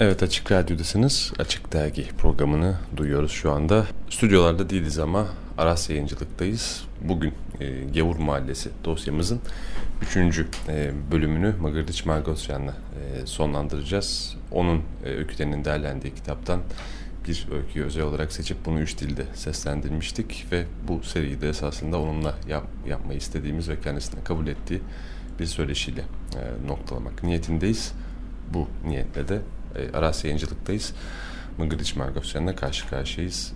Evet Açık Radyo'dasınız. Açık Dergi programını duyuyoruz şu anda. Stüdyolarda değiliz ama Aras yayıncılıktayız. Bugün e, Gavur Mahallesi dosyamızın üçüncü e, bölümünü Magırdiç Margosyan'la e, sonlandıracağız. Onun e, öykülerinin derlendiği kitaptan bir öyküyü özel olarak seçip bunu üç dilde seslendirmiştik ve bu seriyi de esasında onunla yap, yapmayı istediğimiz ve kendisine kabul ettiği bir söyleşiyle e, noktalamak niyetindeyiz. Bu niyetle de e, Aras Yayıncılık'tayız. Mıgırdiç Margosyan'la karşı karşıyayız.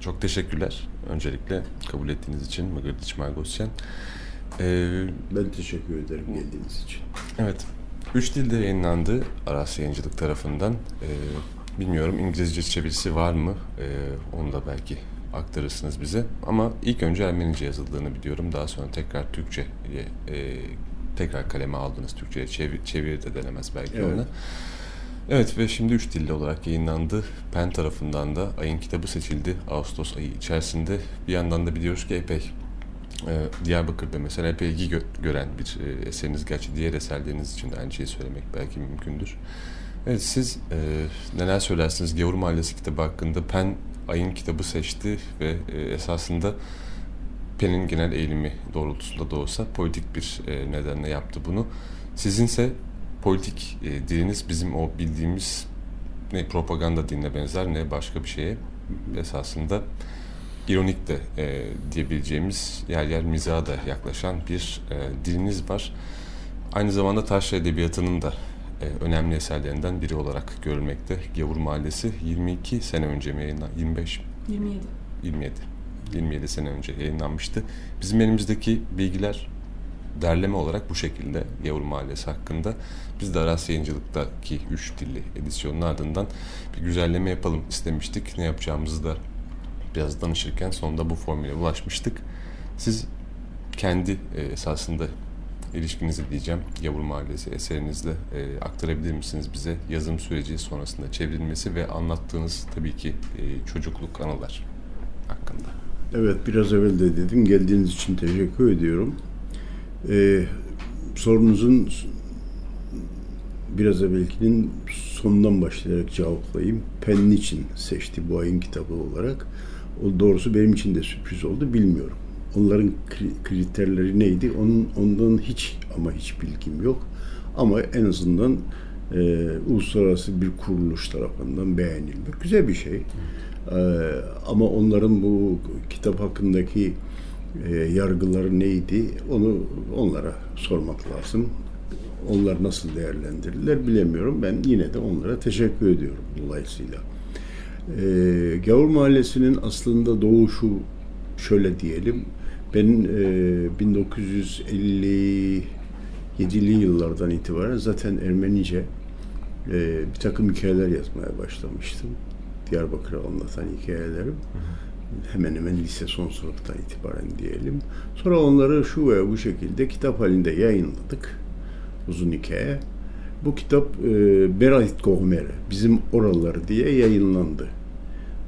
Çok teşekkürler. Öncelikle kabul ettiğiniz için Mıgırdiç Margosyan. Ee, ben teşekkür ederim geldiğiniz için. Evet. Üç dilde yayınlandı Aras Yayıncılık tarafından. Ee, bilmiyorum İngilizce çevirisi var mı? Ee, onu da belki aktarırsınız bize. Ama ilk önce Ermenice yazıldığını biliyorum. Daha sonra tekrar Türkçe'ye e, tekrar kaleme aldınız. Türkçe'ye çevir, çeviri de denemez belki evet. ona. Evet ve şimdi üç dilli olarak yayınlandı. PEN tarafından da ayın kitabı seçildi. Ağustos ayı içerisinde. Bir yandan da biliyoruz ki epey e, Diyarbakır'da mesela epey ilgi gö- gören bir e, eseriniz. Gerçi diğer eserleriniz için de aynı şeyi söylemek belki mümkündür. Evet siz e, neler söylersiniz Gavur Mahallesi kitabı hakkında? PEN ayın kitabı seçti ve e, esasında PEN'in genel eğilimi doğrultusunda da olsa politik bir e, nedenle yaptı bunu. Sizinse politik e, diliniz bizim o bildiğimiz ne propaganda diline benzer ne başka bir şeye esasında ironik de e, diyebileceğimiz yer yer mizaha da yaklaşan bir e, diliniz var. Aynı zamanda Taşra Edebiyatı'nın da e, önemli eserlerinden biri olarak görülmekte. Gavur Mahallesi 22 sene önce mi yayınlandı? 25 27. 27. 27 sene önce yayınlanmıştı. Bizim elimizdeki bilgiler derleme olarak bu şekilde Yavru Mahallesi hakkında. Biz de Aras Yayıncılık'taki üç dilli edisyonun ardından bir güzelleme yapalım istemiştik. Ne yapacağımızı da biraz danışırken sonunda bu formüle ulaşmıştık. Siz kendi e, esasında ilişkinizi diyeceğim. Yavru Mahallesi eserinizle e, aktarabilir misiniz bize yazım süreci sonrasında çevrilmesi ve anlattığınız tabii ki e, çocukluk anılar hakkında. Evet biraz evvel de dedim. Geldiğiniz için teşekkür ediyorum. Ee, sorunuzun biraz evvelkinin sonundan başlayarak cevaplayayım. Pen için seçti bu ayın kitabı olarak. O doğrusu benim için de sürpriz oldu. Bilmiyorum. Onların kriterleri neydi? Onun ondan hiç ama hiç bilgim yok. Ama en azından e, uluslararası bir kuruluş tarafından beğenilmek güzel bir şey. E, ama onların bu kitap hakkındaki e, yargıları neydi onu onlara sormak lazım. Onlar nasıl değerlendirirler bilemiyorum. Ben yine de onlara teşekkür ediyorum dolayısıyla. E, Gavur Mahallesi'nin aslında doğuşu şöyle diyelim. Ben e, 1957'li yıllardan itibaren zaten Ermenice e, bir takım hikayeler yazmaya başlamıştım. Diyarbakır'ı anlatan hikayelerim. Hı hı hemen hemen lise son sınıftan itibaren diyelim. Sonra onları şu veya bu şekilde kitap halinde yayınladık. Uzun hikaye. Bu kitap e, Berait Kohmer, bizim oraları diye yayınlandı.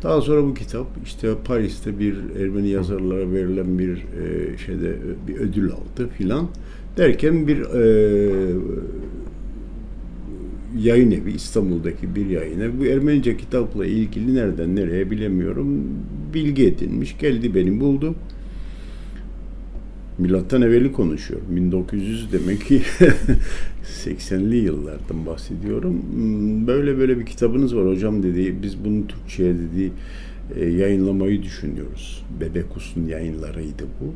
Daha sonra bu kitap işte Paris'te bir Ermeni yazarlara verilen bir e, şeyde e, bir ödül aldı filan. Derken bir e, yayın evi, İstanbul'daki bir yayın evi. Bu Ermenice kitapla ilgili nereden nereye bilemiyorum. Bilgi edinmiş. Geldi beni buldu. Milattan evveli konuşuyor. 1900 demek ki 80'li yıllardan bahsediyorum. Böyle böyle bir kitabınız var hocam dedi. Biz bunu Türkçe'ye dedi e, yayınlamayı düşünüyoruz. Bebekus'un yayınlarıydı bu.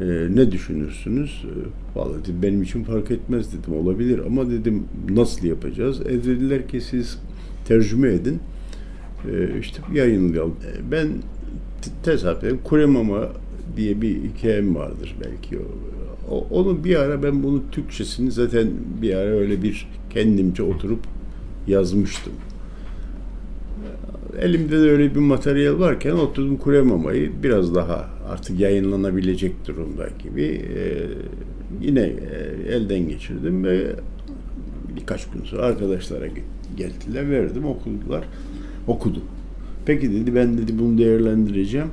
Ee, ne düşünürsünüz? Ee, vallahi dedim, benim için fark etmez dedim. Olabilir ama dedim nasıl yapacağız? E dediler ki siz tercüme edin. Ee, işte yayınlayalım. Ee, ben tesadüfen Kuremama diye bir hikayem vardır belki o. o. Onu bir ara ben bunu Türkçesini zaten bir ara öyle bir kendimce oturup yazmıştım. Elimde de öyle bir materyal varken oturdum Kuremama'yı biraz daha artık yayınlanabilecek durumda gibi e, yine e, elden geçirdim ve birkaç gün sonra arkadaşlara geldiler, verdim, okudular, okudum. Peki dedi, ben dedi bunu değerlendireceğim.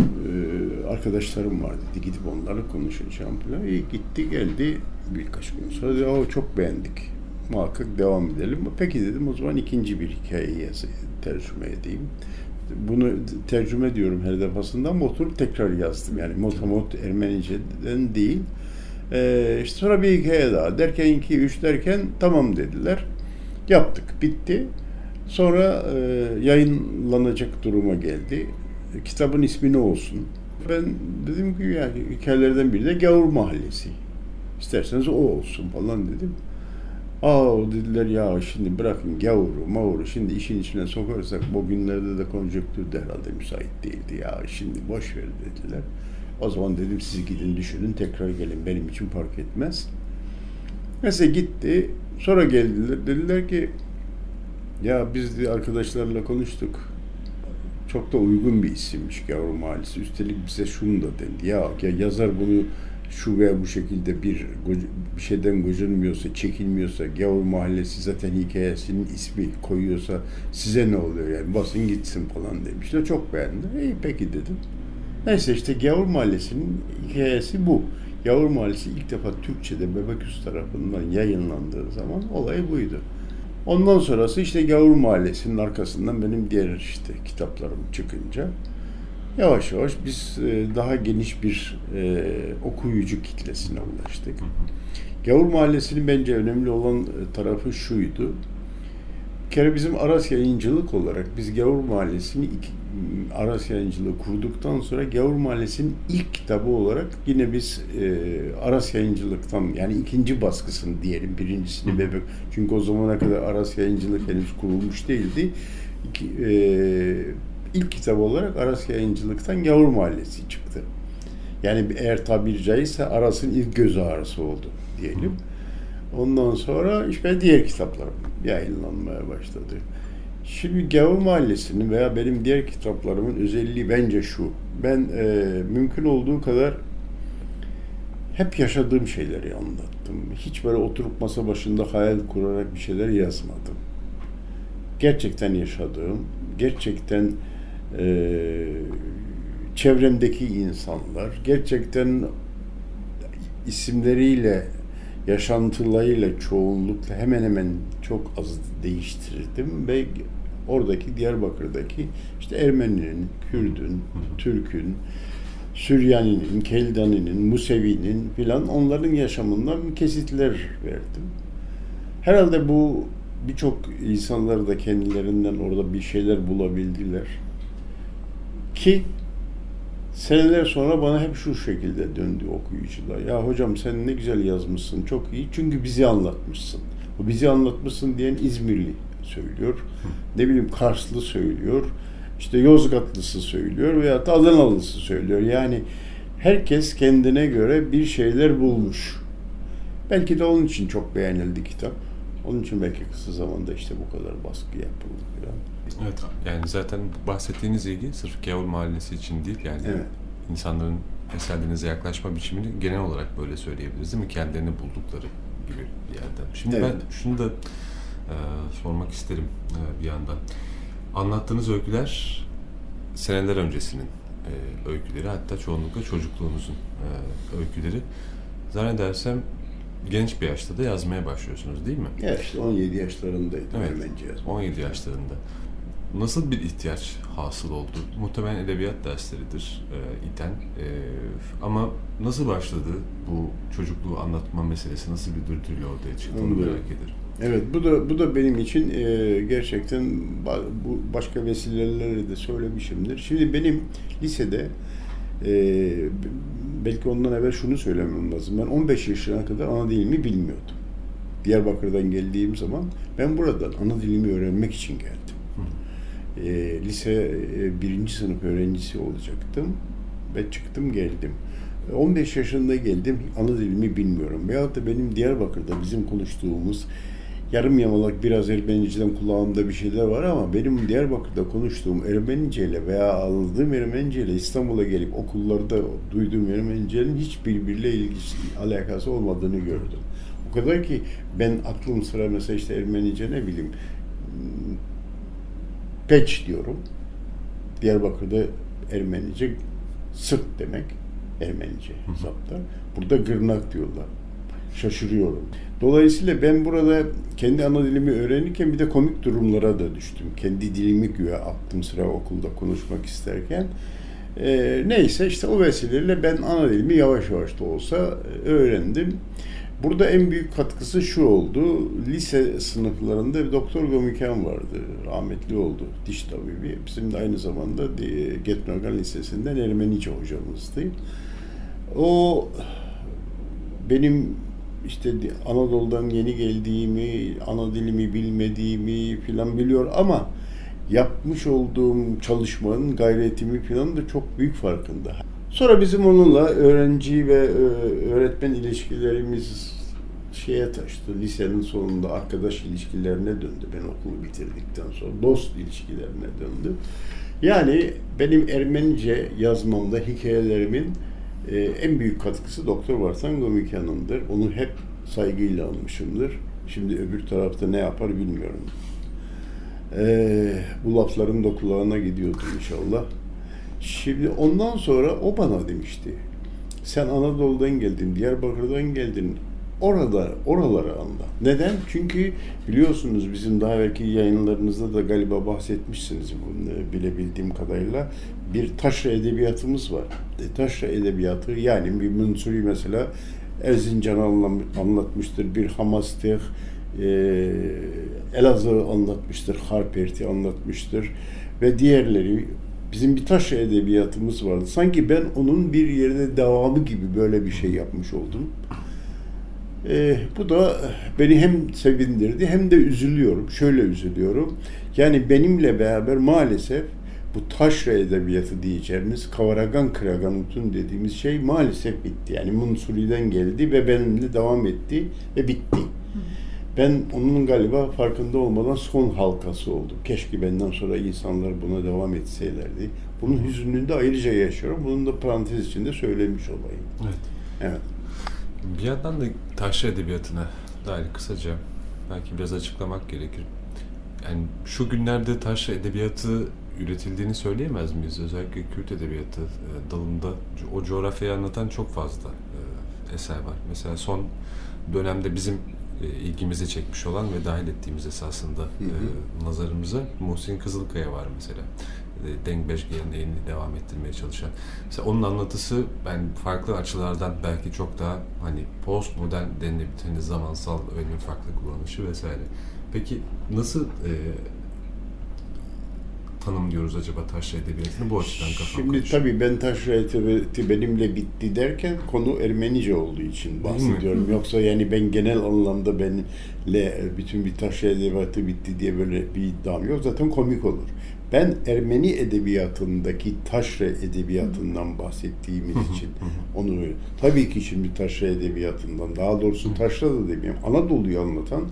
Ee, arkadaşlarım var dedi, gidip onlarla konuşacağım falan. İyi gitti, geldi birkaç gün sonra dedi, o çok beğendik. muhakkak devam edelim. Peki dedim o zaman ikinci bir hikayeyi tercüme edeyim. Bunu tercüme diyorum her defasında ama oturup tekrar yazdım. Yani motamot Ermenice'den değil. Ee, işte sonra bir hikaye daha. Derken iki, üç derken tamam dediler. Yaptık, bitti. Sonra e, yayınlanacak duruma geldi. Kitabın ismi ne olsun? Ben dedim ki yani hikayelerden biri de Gavur Mahallesi. İsterseniz o olsun falan dedim. Aa dediler ya şimdi bırakın gavuru mavuru şimdi işin içine sokarsak bu günlerde de konjonktür de herhalde müsait değildi ya şimdi boş ver dediler. O zaman dedim siz gidin düşünün tekrar gelin benim için fark etmez. Mesela gitti sonra geldiler dediler ki ya biz de arkadaşlarla konuştuk. Çok da uygun bir isimmiş Gavur Mahallesi. Üstelik bize şunu da dendi. Ya, ya yazar bunu şu veya bu şekilde bir bir şeyden gocunmuyorsa, çekilmiyorsa, Gavur Mahallesi zaten hikayesinin ismi koyuyorsa size ne oluyor yani basın gitsin falan demişler. Çok beğendi. İyi peki dedim. Neyse işte Gavur Mahallesi'nin hikayesi bu. Gavur Mahallesi ilk defa Türkçe'de Bebeküs tarafından yayınlandığı zaman olay buydu. Ondan sonrası işte Gavur Mahallesi'nin arkasından benim diğer işte kitaplarım çıkınca yavaş yavaş biz e, daha geniş bir e, okuyucu kitlesine ulaştık. Gavur Mahallesi'nin bence önemli olan e, tarafı şuydu. Bir kere bizim Aras Yayıncılık olarak biz Gavur Mahallesi'ni iki, Aras Yayıncılığı kurduktan sonra Gavur Mahallesi'nin ilk kitabı olarak yine biz e, Aras Yayıncılık'tan yani ikinci baskısını diyelim birincisini bebek çünkü o zamana kadar Aras Yayıncılık henüz kurulmuş değildi. İki, e, ilk kitap olarak Aras Yayıncılık'tan Gavur Mahallesi çıktı. Yani eğer tabiri caizse Aras'ın ilk göz ağrısı oldu diyelim. Ondan sonra işte diğer kitaplarım yayınlanmaya başladı. Şimdi Gavur Mahallesi'nin veya benim diğer kitaplarımın özelliği bence şu. Ben e, mümkün olduğu kadar hep yaşadığım şeyleri anlattım. Hiç böyle oturup masa başında hayal kurarak bir şeyler yazmadım. Gerçekten yaşadığım, gerçekten e, çevremdeki insanlar, gerçekten isimleriyle, yaşantılarıyla çoğunlukla hemen hemen çok az değiştirdim ve oradaki Diyarbakır'daki işte Ermeninin, Kürdün, Türk'ün, Süryani'nin, Keldani'nin, Musevi'nin filan onların yaşamından kesitler verdim. Herhalde bu birçok insanlar da kendilerinden orada bir şeyler bulabildiler. Ki seneler sonra bana hep şu şekilde döndü okuyucular. Ya hocam sen ne güzel yazmışsın, çok iyi. Çünkü bizi anlatmışsın. Bu bizi anlatmışsın diyen İzmirli söylüyor. Ne bileyim Karslı söylüyor. İşte Yozgatlısı söylüyor veya da Adanalısı söylüyor. Yani herkes kendine göre bir şeyler bulmuş. Belki de onun için çok beğenildi kitap. Onun için belki kısa zamanda işte bu kadar baskı yapıldı falan. Evet yani zaten bahsettiğiniz ilgi sırf Gavur Mahallesi için değil yani Evet. insanların eserlerinize yaklaşma biçimini genel olarak böyle söyleyebiliriz değil mi? Kendilerini buldukları gibi bir yerden. Şimdi Evet. ben şunu da e, sormak isterim e, bir yandan. Anlattığınız öyküler seneler öncesinin e, öyküleri hatta çoğunlukla çocukluğunuzun e, öyküleri. Zannedersem genç bir yaşta da yazmaya başlıyorsunuz değil mi? Ya işte 17 yaşlarındaydım Evet. Ermenice yazmak. 17 yaşlarında. Nasıl bir ihtiyaç hasıl oldu? Muhtemelen edebiyat dersleridir e, iten. E, ama nasıl başladı bu çocukluğu anlatma meselesi? Nasıl bir dürtüyle ortaya çıktı onu merak ederim. Evet bu da bu da benim için e, gerçekten bu başka vesilelerle de söylemişimdir. Şimdi benim lisede e, belki ondan evvel şunu söylemem lazım. Ben 15 yaşına kadar ana dilimi bilmiyordum. Diyarbakır'dan geldiğim zaman ben buradan ana dilimi öğrenmek için geldim. E, lise e, birinci sınıf öğrencisi olacaktım ve çıktım geldim. E, 15 yaşında geldim, ana dilimi bilmiyorum. Veyahut da benim Diyarbakır'da bizim konuştuğumuz yarım yamalak biraz Ermeniceden kulağımda bir şeyler var ama benim Diyarbakır'da konuştuğum Ermenice ile veya anladığım Ermenice ile İstanbul'a gelip okullarda duyduğum Ermenice'nin hiç birbiriyle ilgisi, alakası olmadığını gördüm. O kadar ki ben aklım sıra mesela işte Ermenice ne bileyim peç diyorum. Diyarbakır'da Ermenice sırt demek. Ermenice zapta. Burada gırnak diyorlar. şaşırıyorum. Dolayısıyla ben burada kendi ana dilimi öğrenirken bir de komik durumlara da düştüm. Kendi dilimi güya attım sıra okulda konuşmak isterken. Ee, neyse işte o vesileyle ben ana dilimi yavaş yavaş da olsa öğrendim. Burada en büyük katkısı şu oldu. Lise sınıflarında bir doktor Gomiken vardı. Rahmetli oldu. Diş tabibi. Bizim de aynı zamanda Getnogan Lisesi'nden Ermenice hocamızdı. O benim işte Anadolu'dan yeni geldiğimi, ana dilimi bilmediğimi filan biliyor ama yapmış olduğum çalışmanın gayretimi filan da çok büyük farkında. Sonra bizim onunla öğrenci ve e, öğretmen ilişkilerimiz şeye taştı. Lisenin sonunda arkadaş ilişkilerine döndü. Ben okulu bitirdikten sonra dost ilişkilerine döndü. Yani benim Ermenice yazmamda hikayelerimin e, en büyük katkısı Doktor Varsan Gomikyan'ındır. Onu hep saygıyla almışımdır. Şimdi öbür tarafta ne yapar bilmiyorum. E, bu lafların da kulağına gidiyordu inşallah. Şimdi ondan sonra o bana demişti. Sen Anadolu'dan geldin, Diyarbakır'dan geldin. Orada, oraları anla. Neden? Çünkü biliyorsunuz bizim daha belki yayınlarınızda da galiba bahsetmişsiniz bunu bilebildiğim kadarıyla. Bir taşra edebiyatımız var. E, taşra edebiyatı yani bir Münsuri mesela Erzincan anlatmıştır, bir Hamastih, e, Elazığ anlatmıştır, Harperti anlatmıştır ve diğerleri bizim bir taş edebiyatımız vardı. Sanki ben onun bir yerde devamı gibi böyle bir şey yapmış oldum. E, bu da beni hem sevindirdi hem de üzülüyorum. Şöyle üzülüyorum. Yani benimle beraber maalesef bu taşra edebiyatı diyeceğimiz Kavaragan Kraganut'un dediğimiz şey maalesef bitti. Yani Munsuri'den geldi ve benimle devam etti ve bitti. Ben onun galiba farkında olmadan son halkası oldum. Keşke benden sonra insanlar buna devam etselerdi. Bunun hüzününü de ayrıca yaşıyorum. Bunun da parantez içinde söylemiş olayım. Evet. Evet. Bir yandan da taşra edebiyatına dair kısaca belki biraz açıklamak gerekir. Yani şu günlerde taşra edebiyatı üretildiğini söyleyemez miyiz? Özellikle Kürt edebiyatı e, dalında o coğrafyayı anlatan çok fazla e, eser var. Mesela son dönemde bizim ilgimizi çekmiş olan ve dahil ettiğimiz esasında hı hı. nazarımıza Muhsin Kızılkaya var mesela. Dengbej geleneğini devam ettirmeye çalışan. Mesela onun anlatısı ben farklı açılardan belki çok daha hani post modern denilebilir hani zamansal öyle farklı kullanışı vesaire. Peki nasıl e, tanımlıyoruz acaba taşra edebiyatını bu açıdan kafam Şimdi konuşuyor. tabii ben taşra edebiyatı benimle bitti derken konu Ermenice olduğu için bahsediyorum. Yoksa yani ben genel anlamda benle bütün bir taşra edebiyatı bitti diye böyle bir iddiam yok. Zaten komik olur. Ben Ermeni edebiyatındaki taşra edebiyatından bahsettiğimiz için onu tabii ki şimdi taşra edebiyatından daha doğrusu taşra da demeyeyim Anadolu'yu anlatan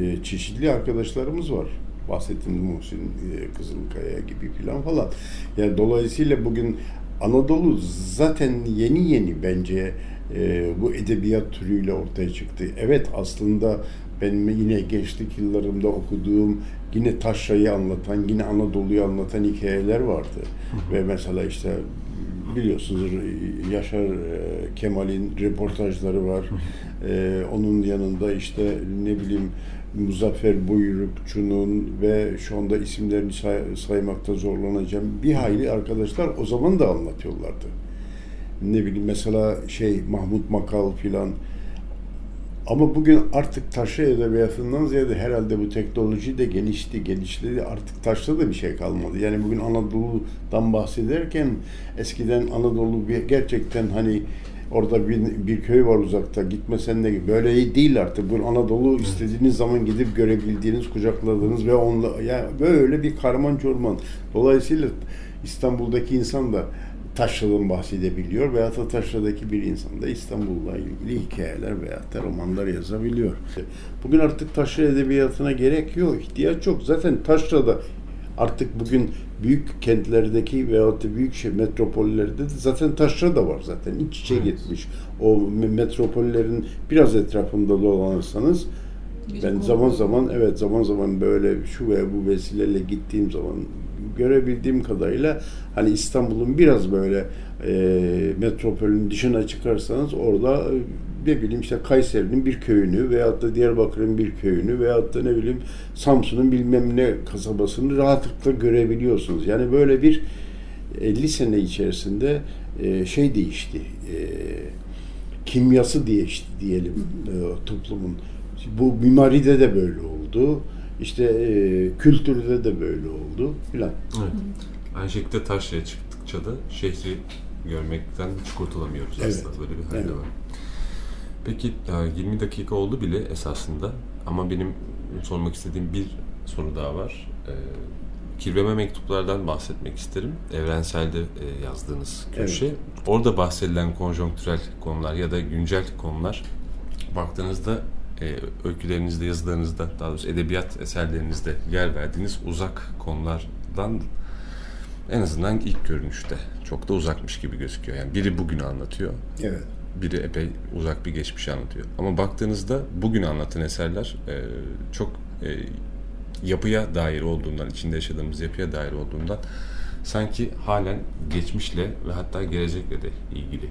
e, çeşitli arkadaşlarımız var bahsettiğimiz Muhsin e, Kızılkaya gibi filan falan. Yani dolayısıyla bugün Anadolu zaten yeni yeni bence e, bu edebiyat türüyle ortaya çıktı. Evet aslında benim yine gençlik yıllarımda okuduğum yine Taşra'yı anlatan, yine Anadolu'yu anlatan hikayeler vardı. Ve mesela işte biliyorsunuz Yaşar e, Kemal'in reportajları var. Ee, onun yanında işte ne bileyim Muzaffer Buyrukçu'nun ve şu anda isimlerini say saymakta zorlanacağım bir hayli arkadaşlar o zaman da anlatıyorlardı. Ne bileyim mesela şey Mahmut Makal filan ama bugün artık taşra edebiyatından ziyade herhalde bu teknoloji de gelişti, genişledi. Artık taşta da bir şey kalmadı. Yani bugün Anadolu'dan bahsederken eskiden Anadolu bir, gerçekten hani Orada bir, bir köy var uzakta. Gitmesen de böyle değil artık. Bu Anadolu istediğiniz zaman gidip görebildiğiniz, kucakladığınız ve onunla yani böyle bir karman çorman. Dolayısıyla İstanbul'daki insan da Taşra'dan bahsedebiliyor veya da Taşra'daki bir insan da İstanbul'la ilgili hikayeler veya da romanlar yazabiliyor. Bugün artık Taşra edebiyatına gerek yok, ihtiyaç yok. Zaten Taşra'da artık bugün büyük kentlerdeki veyahut da büyük şey, metropollerde de zaten taşra da var zaten. iç içe evet. gitmiş. O metropollerin biraz etrafında dolanırsanız ben zaman zaman evet zaman zaman böyle şu veya bu vesileyle gittiğim zaman görebildiğim kadarıyla hani İstanbul'un biraz böyle e, metropolün dışına çıkarsanız orada ne bileyim işte Kayseri'nin bir köyünü veyahut da Diyarbakır'ın bir köyünü veyahut da ne bileyim Samsun'un bilmem ne kasabasını rahatlıkla görebiliyorsunuz. Yani böyle bir 50 sene içerisinde e, şey değişti. E, kimyası değişti diyelim e, toplumun. Bu mimaride de böyle oldu. İşte kültürde de böyle oldu filan. Evet. Aynı şekilde taşraya çıktıkça da şehri görmekten hiç kurtulamıyoruz Evet. aslında. Böyle bir halde Evet. var. Peki e, 20 dakika oldu bile esasında ama benim sormak istediğim bir soru daha var. E, Kirveme mektuplardan bahsetmek isterim. Evrenselde e, yazdığınız köşe. Orada bahsedilen konjonktürel konular ya da güncel konular baktığınızda e, öykülerinizde, yazılarınızda, daha doğrusu edebiyat eserlerinizde yer verdiğiniz uzak konulardan en azından ilk görünüşte çok da uzakmış gibi gözüküyor. Yani biri bugünü anlatıyor, Evet. Biri epey uzak bir geçmişi anlatıyor. Ama baktığınızda bugünü anlatan eserler e, çok e, yapıya dair olduğundan, içinde yaşadığımız yapıya dair olduğundan sanki halen geçmişle ve hatta gelecekle de ilgili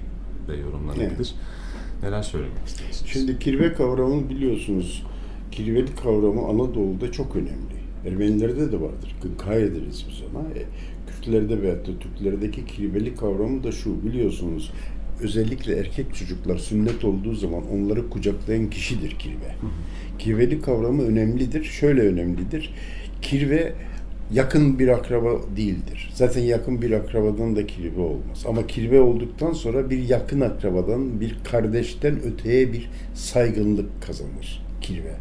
de yorumlanabilir. Evet. Neler söylemek istersiniz? Şimdi kirve kavramını biliyorsunuz. Kirveli kavramı Anadolu'da çok önemli. Ermenilerde de vardır. Gınkay ederiz biz ona. E, Kürtlerde veyahut da Türklerdeki kirveli kavramı da şu biliyorsunuz. Özellikle erkek çocuklar sünnet olduğu zaman onları kucaklayan kişidir kirve. Kirveli kavramı önemlidir. Şöyle önemlidir. Kirve yakın bir akraba değildir. Zaten yakın bir akrabadan da kirve olmaz. Ama kirve olduktan sonra bir yakın akrabadan, bir kardeşten öteye bir saygınlık kazanır kirve.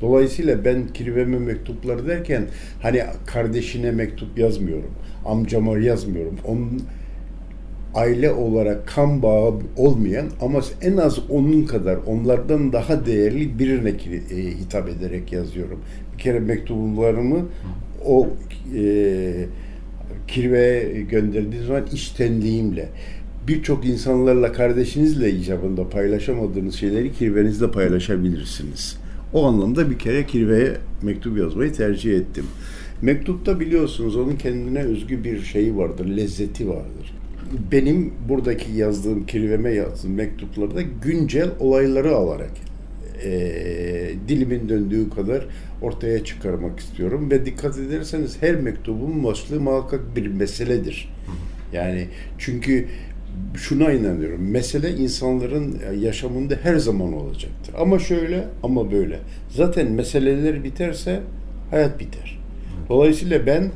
Dolayısıyla ben kirveme mektuplar derken hani kardeşine mektup yazmıyorum, amcama yazmıyorum. Onun aile olarak kan bağı olmayan ama en az onun kadar onlardan daha değerli birine e, hitap ederek yazıyorum. Bir kere mektuplarımı o e, kirveye gönderdiğim zaman içtenliğimle birçok insanlarla kardeşinizle icabında paylaşamadığınız şeyleri kirvenizle paylaşabilirsiniz. O anlamda bir kere kirveye mektup yazmayı tercih ettim. Mektupta biliyorsunuz onun kendine özgü bir şeyi vardır, lezzeti vardır. Benim buradaki yazdığım, kirveme yazdığım mektuplarda güncel olayları alarak eee, dilimin döndüğü kadar ortaya çıkarmak istiyorum. Ve dikkat ederseniz her mektubun başlığı muhakkak bir meseledir. Yani çünkü şuna inanıyorum. Mesele insanların yaşamında her zaman olacaktır. Ama şöyle ama böyle. Zaten meseleler biterse hayat biter. Dolayısıyla ben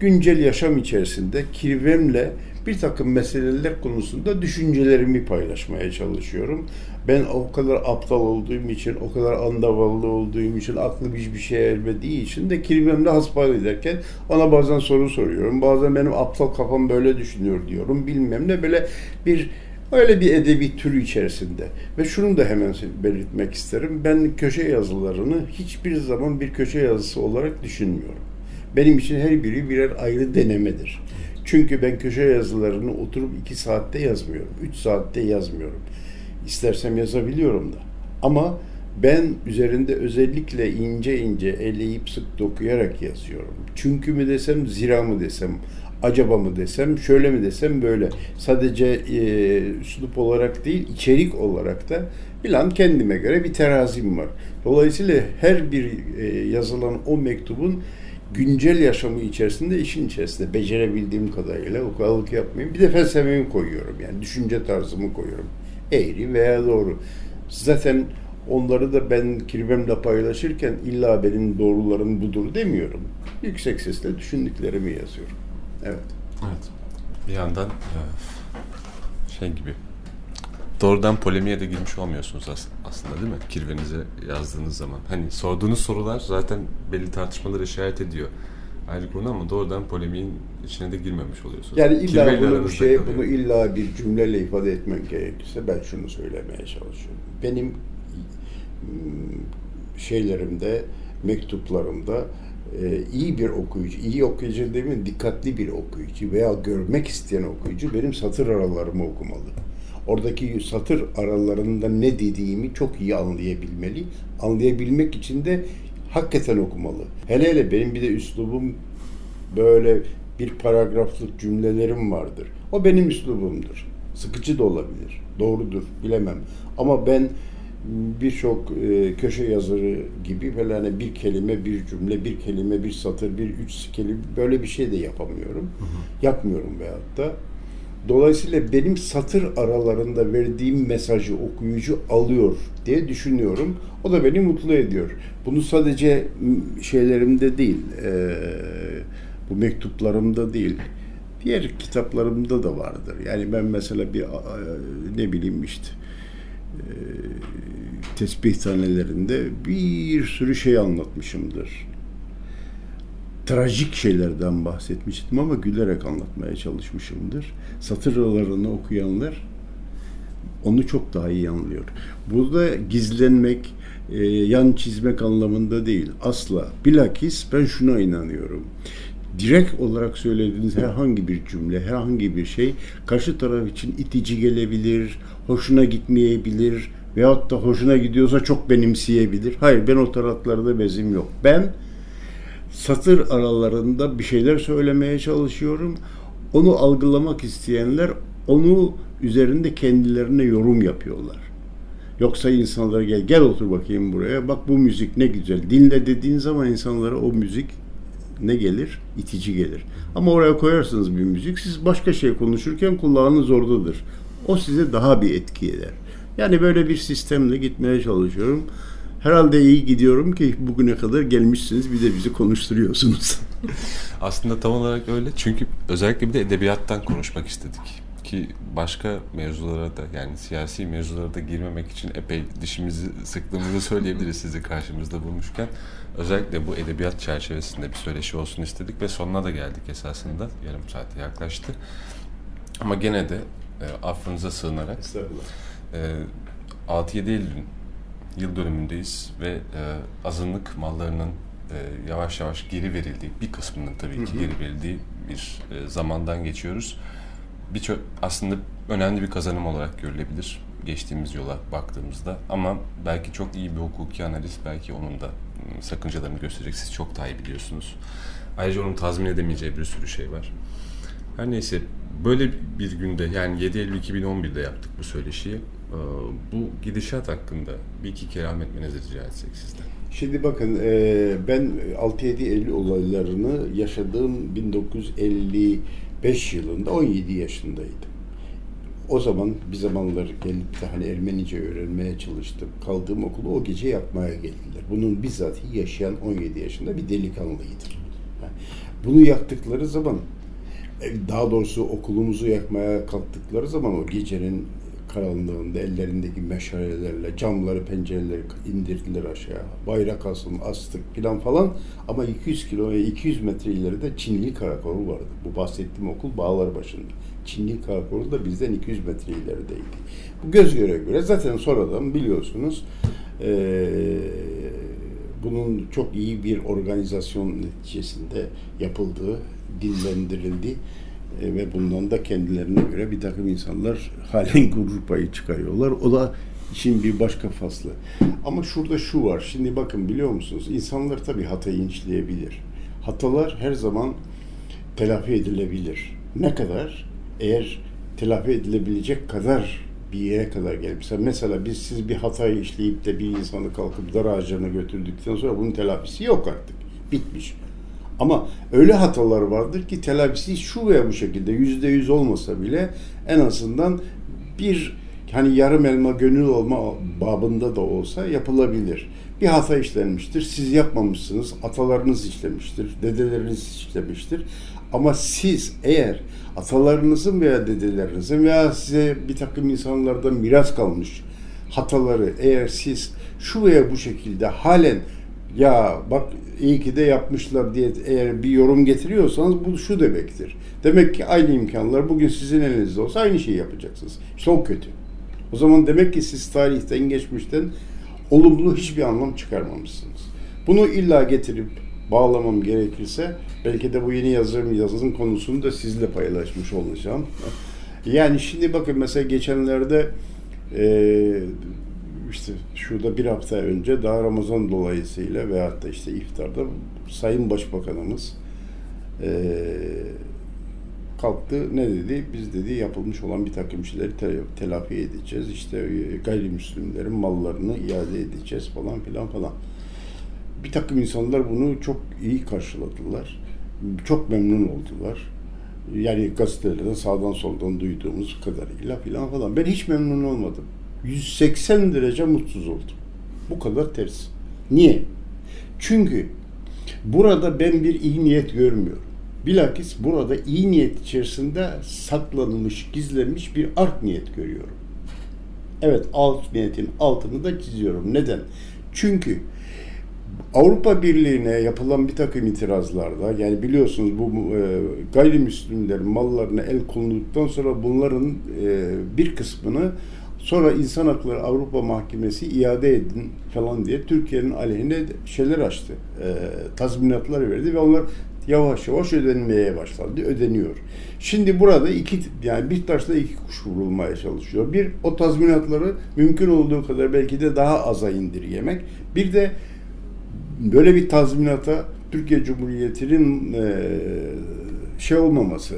güncel yaşam içerisinde kirvemle bir takım meseleler konusunda düşüncelerimi paylaşmaya çalışıyorum. Ben o kadar aptal olduğum için, o kadar andavallı olduğum için, aklım hiçbir şeye ermediği için de kirvemle hasbihal ederken ona bazen soru soruyorum. Bazen benim aptal kafam böyle düşünüyor diyorum. Bilmem ne böyle bir öyle bir edebi tür içerisinde. Ve şunu da hemen belirtmek isterim. Ben köşe yazılarını hiçbir zaman bir köşe yazısı olarak düşünmüyorum. Benim için her biri birer ayrı denemedir. Çünkü ben köşe yazılarını oturup iki saatte yazmıyorum. Üç saatte yazmıyorum. İstersem yazabiliyorum da. Ama ben üzerinde özellikle ince ince eleyip sık dokuyarak yazıyorum. Çünkü mü desem, zira mı desem, acaba mı desem, şöyle mi desem böyle. Sadece e, üslup olarak değil, içerik olarak da bilan kendime göre bir terazim var. Dolayısıyla her bir e, yazılan o mektubun güncel yaşamı içerisinde, işin içerisinde becerebildiğim kadarıyla ukalalık yapmayayım. Bir de felsefemi koyuyorum yani düşünce tarzımı koyuyorum. Eğri veya doğru. Zaten onları da ben kirvemle paylaşırken illa benim doğrularım budur demiyorum. Yüksek sesle düşündüklerimi yazıyorum. Evet. Evet. Bir yandan e, şey gibi doğrudan polemiğe de girmiş olmuyorsunuz as- aslında değil mi? Kirvenize yazdığınız zaman. Hani sorduğunuz sorular zaten belli tartışmaları işaret ediyor. Ayrı konu ama doğrudan polemiğin içine de girmemiş oluyorsunuz. Yani illa Kirveyle bunu bir şey, kalıyor. bunu illa bir cümleyle ifade etmen gerekirse ben şunu söylemeye çalışıyorum. Benim mm, şeylerimde, mektuplarımda e, iyi bir okuyucu, iyi okuyucu demin dikkatli bir okuyucu veya görmek isteyen okuyucu benim satır aralarımı okumalı. Oradaki satır aralarında ne dediğimi çok iyi anlayabilmeli. Anlayabilmek için de hakikaten okumalı. Hele hele benim bir de üslubum böyle bir paragraflık cümlelerim vardır. O benim üslubumdur. Sıkıcı da olabilir. Doğrudur. Bilemem. Ama ben birçok e, köşe yazarı gibi böyle hani bir kelime, bir cümle, bir kelime, bir satır, bir üç kelime böyle bir şey de yapamıyorum. Hı hı. Yapmıyorum veyahut da. Dolayısıyla benim satır aralarında verdiğim mesajı okuyucu alıyor diye düşünüyorum. O da beni mutlu ediyor. Bunu sadece şeylerimde değil, e, bu mektuplarımda değil, diğer kitaplarımda da vardır. Yani ben mesela bir ne bileyim işte e, tesbih tanelerinde bir sürü şey anlatmışımdır. Trajik şeylerden bahsetmiştim ama gülerek anlatmaya çalışmışımdır. Satır aralarını okuyanlar onu çok daha iyi anlıyor. Burada gizlenmek, e, yan çizmek anlamında değil. Asla. Bilakis ben şuna inanıyorum direkt olarak söylediğiniz herhangi bir cümle, herhangi bir şey karşı taraf için itici gelebilir, hoşuna gitmeyebilir veyahut da hoşuna gidiyorsa çok benimseyebilir. Hayır ben o taraflarda bezim yok. Ben satır aralarında bir şeyler söylemeye çalışıyorum. Onu algılamak isteyenler onu üzerinde kendilerine yorum yapıyorlar. Yoksa insanlara gel gel otur bakayım buraya. Bak bu müzik ne güzel. Dinle dediğin zaman insanlara o müzik ne gelir? İtici gelir. Ama oraya koyarsınız bir müzik, siz başka şey konuşurken kulağınız oradadır. O size daha bir etki eder. Yani böyle bir sistemle gitmeye çalışıyorum. Herhalde iyi gidiyorum ki bugüne kadar gelmişsiniz bir de bizi konuşturuyorsunuz. Aslında tam olarak öyle. Çünkü özellikle bir de edebiyattan konuşmak istedik. Ki başka mevzulara da yani siyasi mevzulara da girmemek için epey dişimizi sıktığımızı söyleyebiliriz sizi karşımızda bulmuşken. Özellikle bu edebiyat çerçevesinde bir söyleşi olsun istedik ve sonuna da geldik esasında. Yarım saate yaklaştı. Ama gene de e, affınıza sığınarak e, 6-7 Eylül'ün yıl dönümündeyiz ve e, azınlık mallarının e, yavaş yavaş geri verildiği, bir kısmının tabii ki geri verildiği bir e, zamandan geçiyoruz. Birçok aslında önemli bir kazanım olarak görülebilir geçtiğimiz yola baktığımızda ama belki çok iyi bir hukuki analiz belki onun da sakıncalarını gösterecek. Siz çok daha iyi biliyorsunuz. Ayrıca onun tazmin edemeyeceği bir sürü şey var. Her neyse böyle bir günde yani 7 Eylül 2011'de yaptık bu söyleşiyi. Ee, bu gidişat hakkında bir iki kelam etmenizi rica etsek sizden. Şimdi bakın e, ben 6-7 Eylül olaylarını yaşadığım 1955 yılında 17 yaşındaydım. O zaman bir zamanlar gelip de hani Ermenice öğrenmeye çalıştım. Kaldığım okulu o gece yapmaya geldiler. Bunun bizzat yaşayan 17 yaşında bir delikanlıydı. Bunu yaktıkları zaman daha doğrusu okulumuzu yakmaya kalktıkları zaman o gecenin karanlığında ellerindeki meşalelerle camları pencereleri indirdiler aşağı. Bayrak asım astık plan falan ama 200 kilo 200 metre ileride Çinli karakolu vardı. Bu bahsettiğim okul bağlar başında. Çinli karakolu da bizden 200 metre ilerideydi. Bu göz göre göre zaten sonradan biliyorsunuz ee, bunun çok iyi bir organizasyon neticesinde yapıldığı, dillendirildi e, ve bundan da kendilerine göre bir takım insanlar halen gurur payı çıkarıyorlar. O da işin bir başka faslı. Ama şurada şu var. Şimdi bakın biliyor musunuz? İnsanlar tabii hatayı işleyebilir. Hatalar her zaman telafi edilebilir. Ne kadar? Eğer telafi edilebilecek kadar bir yere kadar gelmişse mesela biz siz bir hatayı işleyip de bir insanı kalkıp dar ağacına götürdükten sonra bunun telafisi yok artık. Bitmiş. Ama öyle hatalar vardır ki telafisi şu veya bu şekilde yüzde yüz olmasa bile en azından bir hani yarım elma gönül olma babında da olsa yapılabilir. Bir hata işlenmiştir. Siz yapmamışsınız. Atalarınız işlemiştir. Dedeleriniz işlemiştir. Ama siz eğer atalarınızın veya dedelerinizin veya size bir takım insanlardan miras kalmış hataları eğer siz şu veya bu şekilde halen ya bak iyi ki de yapmışlar diye eğer bir yorum getiriyorsanız bu şu demektir. Demek ki aynı imkanlar bugün sizin elinizde olsa aynı şeyi yapacaksınız. İşte o kötü. O zaman demek ki siz tarihten geçmişten olumlu hiçbir anlam çıkarmamışsınız. Bunu illa getirip bağlamam gerekirse belki de bu yeni yazarım yazının konusunu da sizle paylaşmış olacağım. yani şimdi bakın mesela geçenlerde e, işte şurada bir hafta önce daha Ramazan dolayısıyla veyahut da işte iftarda Sayın Başbakanımız e, kalktı ne dedi? Biz dedi yapılmış olan bir takım şeyleri te- telafi edeceğiz. İşte e, gayrimüslimlerin mallarını iade edeceğiz falan filan falan. Bir takım insanlar bunu çok iyi karşıladılar. Çok memnun oldular. Yani gazetelerden sağdan soldan duyduğumuz kadarıyla filan falan. Ben hiç memnun olmadım. 180 derece mutsuz oldum. Bu kadar ters. Niye? Çünkü burada ben bir iyi niyet görmüyorum. Bilakis burada iyi niyet içerisinde saklanmış, gizlenmiş bir art niyet görüyorum. Evet, alt niyetin altını da çiziyorum. Neden? Çünkü Avrupa Birliği'ne yapılan bir takım itirazlarda yani biliyorsunuz bu e, gayrimüslimlerin mallarına el konulduktan sonra bunların e, bir kısmını sonra İnsan Hakları Avrupa Mahkemesi iade edin falan diye Türkiye'nin aleyhine şeyler açtı. E, tazminatlar verdi ve onlar yavaş yavaş ödenmeye başladı. Ödeniyor. Şimdi burada iki yani bir taşla iki kuş vurulmaya çalışıyor. Bir o tazminatları mümkün olduğu kadar belki de daha aza indirgemek. Bir de böyle bir tazminata Türkiye Cumhuriyeti'nin e, şey olmaması,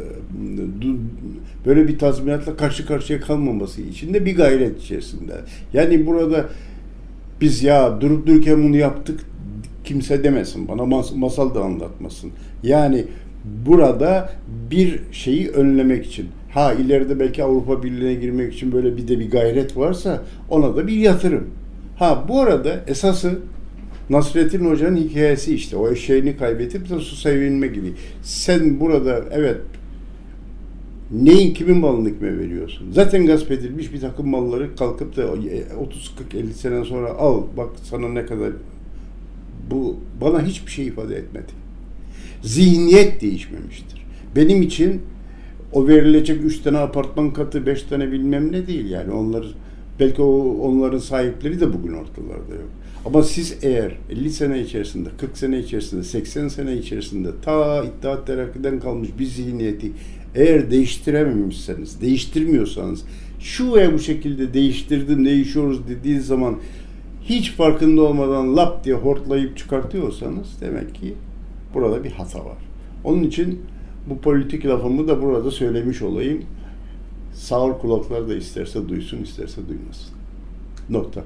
böyle bir tazminatla karşı karşıya kalmaması için de bir gayret içerisinde. Yani burada biz ya durup dururken bunu yaptık kimse demesin bana mas- masal da anlatmasın. Yani burada bir şeyi önlemek için ha ileride belki Avrupa Birliği'ne girmek için böyle bir de bir gayret varsa ona da bir yatırım. Ha bu arada esası Nasrettin Hoca'nın hikayesi işte. O eşeğini kaybedip de su sevinme gibi. Sen burada evet neyin kimin malını kime veriyorsun? Zaten gasp edilmiş bir takım malları kalkıp da 30 40 50 sene sonra al bak sana ne kadar bu bana hiçbir şey ifade etmedi. Zihniyet değişmemiştir. Benim için o verilecek üç tane apartman katı, beş tane bilmem ne değil yani. Onlar belki o onların sahipleri de bugün ortalarda yok. Ama siz eğer 50 sene içerisinde, 40 sene içerisinde, 80 sene içerisinde ta İttihat Terakki'den kalmış bir zihniyeti eğer değiştirememişseniz, değiştirmiyorsanız şu veya bu şekilde değiştirdim, değişiyoruz dediğin zaman hiç farkında olmadan lap diye hortlayıp çıkartıyorsanız demek ki burada bir hata var. Onun için bu politik lafımı da burada söylemiş olayım. Sağır kulaklar da isterse duysun, isterse duymasın. Nokta.